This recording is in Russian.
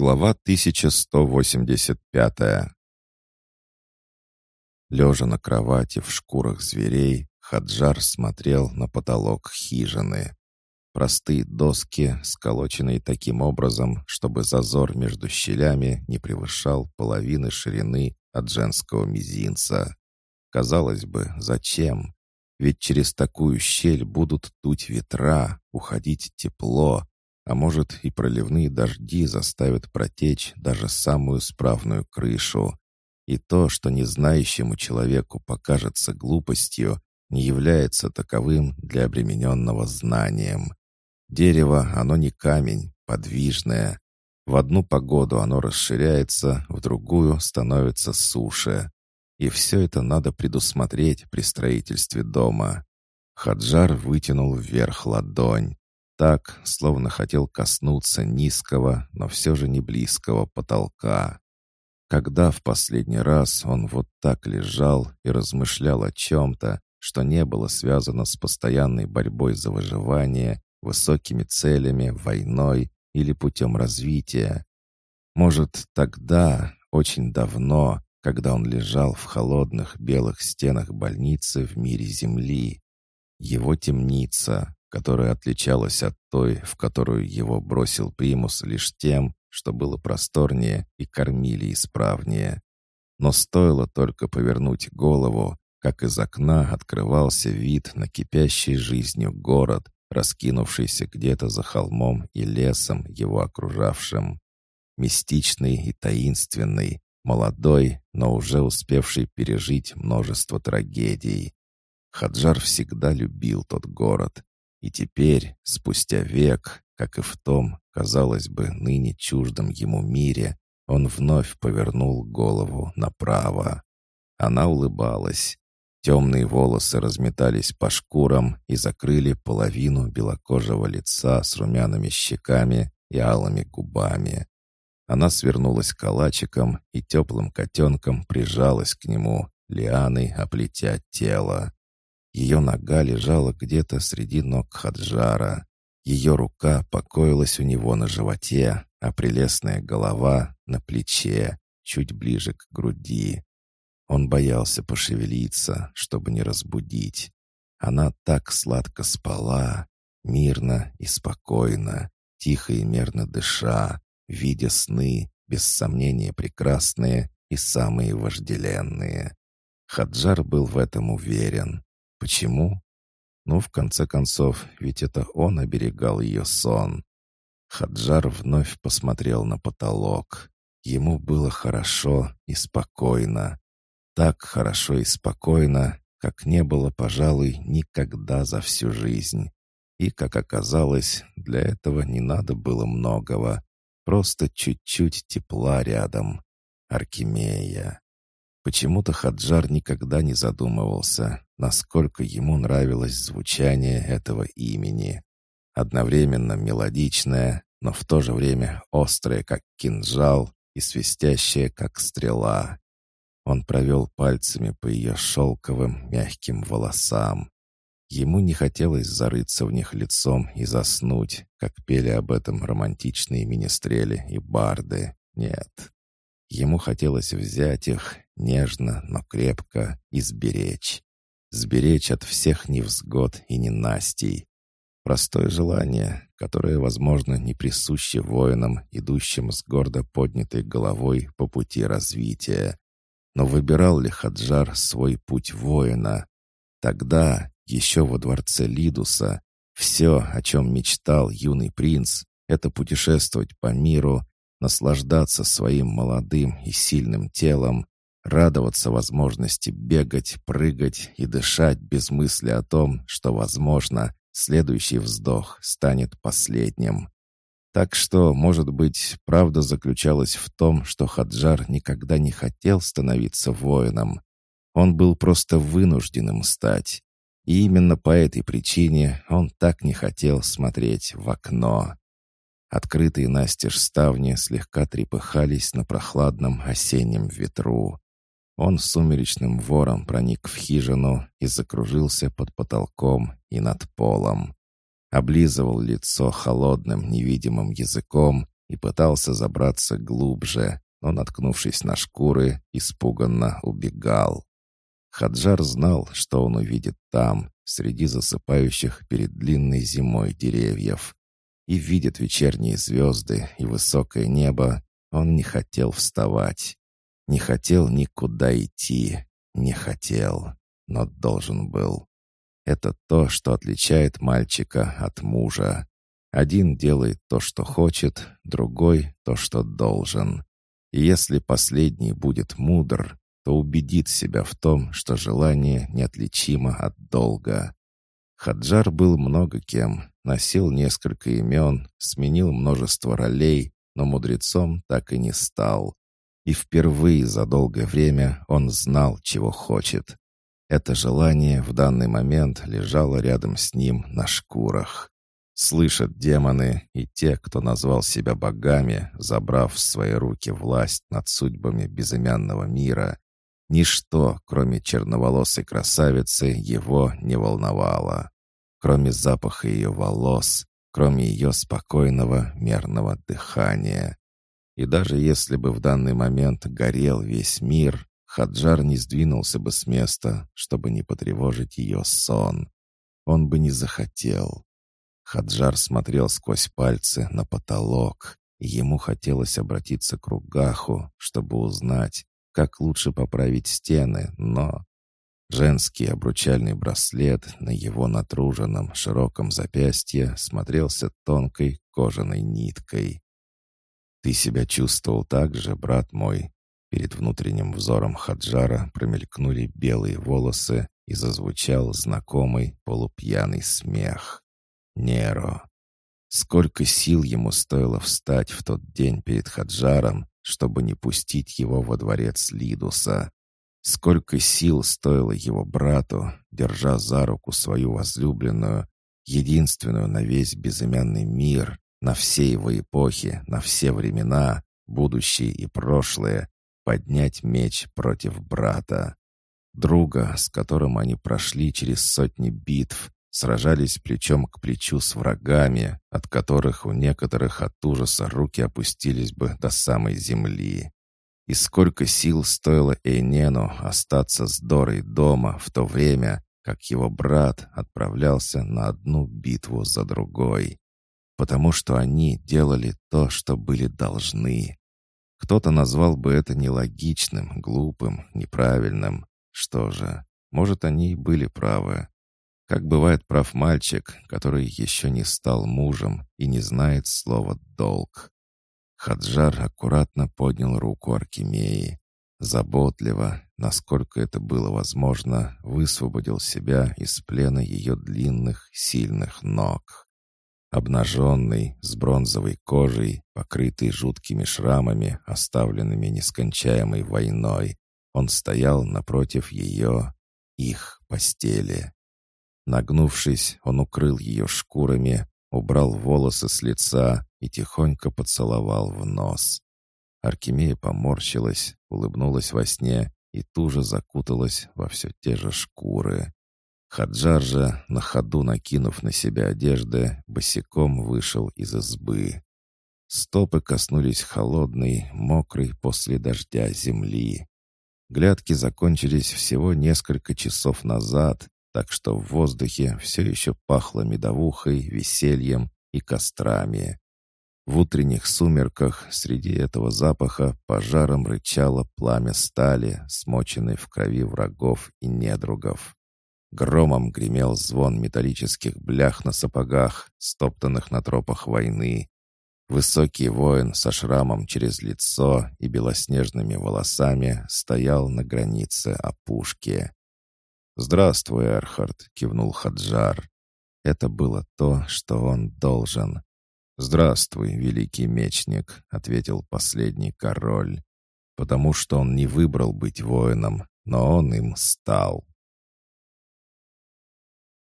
Глава 1185 Лежа на кровати в шкурах зверей, Хаджар смотрел на потолок хижины. Простые доски, сколоченные таким образом, чтобы зазор между щелями не превышал половины ширины от женского мизинца. Казалось бы, зачем? Ведь через такую щель будут дуть ветра, уходить тепло, а может и проливные дожди заставят протечь даже самую справную крышу. И то, что незнающему человеку покажется глупостью, не является таковым для обремененного знанием. Дерево, оно не камень, подвижное. В одну погоду оно расширяется, в другую становится суше. И все это надо предусмотреть при строительстве дома. Хаджар вытянул вверх ладонь. Так, словно хотел коснуться низкого, но все же не близкого потолка. Когда в последний раз он вот так лежал и размышлял о чем-то, что не было связано с постоянной борьбой за выживание, высокими целями, войной или путем развития? Может, тогда, очень давно, когда он лежал в холодных белых стенах больницы в мире Земли. Его темница, которая отличалась от той, в которую его бросил примус лишь тем, что было просторнее и кормили исправнее. Но стоило только повернуть голову, как из окна открывался вид на кипящий жизнью город, раскинувшийся где-то за холмом и лесом, его окружавшим. Мистичный и таинственный, молодой, но уже успевший пережить множество трагедий. Хаджар всегда любил тот город, и теперь, спустя век, как и в том, казалось бы, ныне чуждом ему мире, он вновь повернул голову направо. Она улыбалась. Темные волосы разметались по шкурам и закрыли половину белокожего лица с румяными щеками и алыми губами. Она свернулась калачиком и теплым котенком прижалась к нему, лианой оплетя тело. Ее нога лежала где-то среди ног Хаджара. Ее рука покоилась у него на животе, а прелестная голова — на плече, чуть ближе к груди. Он боялся пошевелиться, чтобы не разбудить. Она так сладко спала, мирно и спокойно, тихо и мерно дыша, видя сны, без сомнения прекрасные и самые вожделенные. Хаджар был в этом уверен. Почему? Ну, в конце концов, ведь это он оберегал ее сон. Хаджар вновь посмотрел на потолок. Ему было хорошо и спокойно. Так хорошо и спокойно, как не было, пожалуй, никогда за всю жизнь. И, как оказалось, для этого не надо было многого. Просто чуть-чуть тепла рядом. Аркемия. Почему-то Хаджар никогда не задумывался, насколько ему нравилось звучание этого имени. Одновременно мелодичное, но в то же время острое, как кинжал, и свистящее, как стрела. Он провел пальцами по ее шелковым, мягким волосам. Ему не хотелось зарыться в них лицом и заснуть, как пели об этом романтичные министрели и барды. Нет. Ему хотелось взять их, нежно, но крепко, и сберечь. Сберечь от всех невзгод и ненастий. Простое желание, которое, возможно, не присуще воинам, идущим с гордо поднятой головой по пути развития. Но выбирал ли Хаджар свой путь воина? Тогда, еще во дворце Лидуса, все, о чем мечтал юный принц, это путешествовать по миру, наслаждаться своим молодым и сильным телом, радоваться возможности бегать, прыгать и дышать без мысли о том, что, возможно, следующий вздох станет последним. Так что, может быть, правда заключалась в том, что Хаджар никогда не хотел становиться воином. Он был просто вынужденным стать. И именно по этой причине он так не хотел смотреть в окно. Открытые настежь ставни слегка трепыхались на прохладном осеннем ветру. Он сумеречным вором проник в хижину и закружился под потолком и над полом. Облизывал лицо холодным невидимым языком и пытался забраться глубже, но, наткнувшись на шкуры, испуганно убегал. Хаджар знал, что он увидит там, среди засыпающих перед длинной зимой деревьев. И видит вечерние звезды и высокое небо, он не хотел вставать. Не хотел никуда идти. Не хотел, но должен был. Это то, что отличает мальчика от мужа. Один делает то, что хочет, другой — то, что должен. И если последний будет мудр, то убедит себя в том, что желание неотличимо от долга. Хаджар был много кем, носил несколько имен, сменил множество ролей, но мудрецом так и не стал. И впервые за долгое время он знал, чего хочет. Это желание в данный момент лежало рядом с ним на шкурах. Слышат демоны и те, кто назвал себя богами, забрав в свои руки власть над судьбами безымянного мира. Ничто, кроме черноволосой красавицы, его не волновало. Кроме запаха ее волос, кроме ее спокойного, мерного дыхания. И даже если бы в данный момент горел весь мир, Хаджар не сдвинулся бы с места, чтобы не потревожить ее сон. Он бы не захотел. Хаджар смотрел сквозь пальцы на потолок, и ему хотелось обратиться к Ругаху, чтобы узнать, как лучше поправить стены, но... Женский обручальный браслет на его натруженном широком запястье смотрелся тонкой кожаной ниткой. «Ты себя чувствовал так же, брат мой?» Перед внутренним взором Хаджара промелькнули белые волосы и зазвучал знакомый полупьяный смех. Неро. Сколько сил ему стоило встать в тот день перед Хаджаром, чтобы не пустить его во дворец Лидуса. Сколько сил стоило его брату, держа за руку свою возлюбленную, единственную на весь безымянный мир, на все его эпохи, на все времена, будущее и прошлое, поднять меч против брата. Друга, с которым они прошли через сотни битв, сражались плечом к плечу с врагами, от которых у некоторых от ужаса руки опустились бы до самой земли. И сколько сил стоило Эйнену остаться с Дорой дома в то время, как его брат отправлялся на одну битву за другой. Потому что они делали то, что были должны. Кто-то назвал бы это нелогичным, глупым, неправильным. Что же, может, они и были правы. Как бывает прав мальчик, который еще не стал мужем и не знает слова «долг». Хаджар аккуратно поднял руку Аркемии. Заботливо, насколько это было возможно, высвободил себя из плена ее длинных, сильных ног. Обнаженный, с бронзовой кожей, покрытый жуткими шрамами, оставленными нескончаемой войной, он стоял напротив ее, их постели. Нагнувшись, он укрыл ее шкурами, убрал волосы с лица и тихонько поцеловал в нос. Аркемия поморщилась, улыбнулась во сне и туже закуталась во все те же шкуры. Хаджар же, на ходу накинув на себя одежды, босиком вышел из избы. Стопы коснулись холодной, мокрой после дождя земли. Глядки закончились всего несколько часов назад, так что в воздухе все еще пахло медовухой, весельем и кострами. В утренних сумерках среди этого запаха пожаром рычало пламя стали, смоченной в крови врагов и недругов. Громом гремел звон металлических блях на сапогах, стоптанных на тропах войны. Высокий воин со шрамом через лицо и белоснежными волосами стоял на границе опушки. «Здравствуй, Эрхард», — кивнул Хаджар. Это было то, что он должен. «Здравствуй, великий мечник», — ответил последний король. «Потому что он не выбрал быть воином, но он им стал».